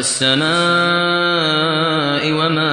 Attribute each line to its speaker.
Speaker 1: والسماء وما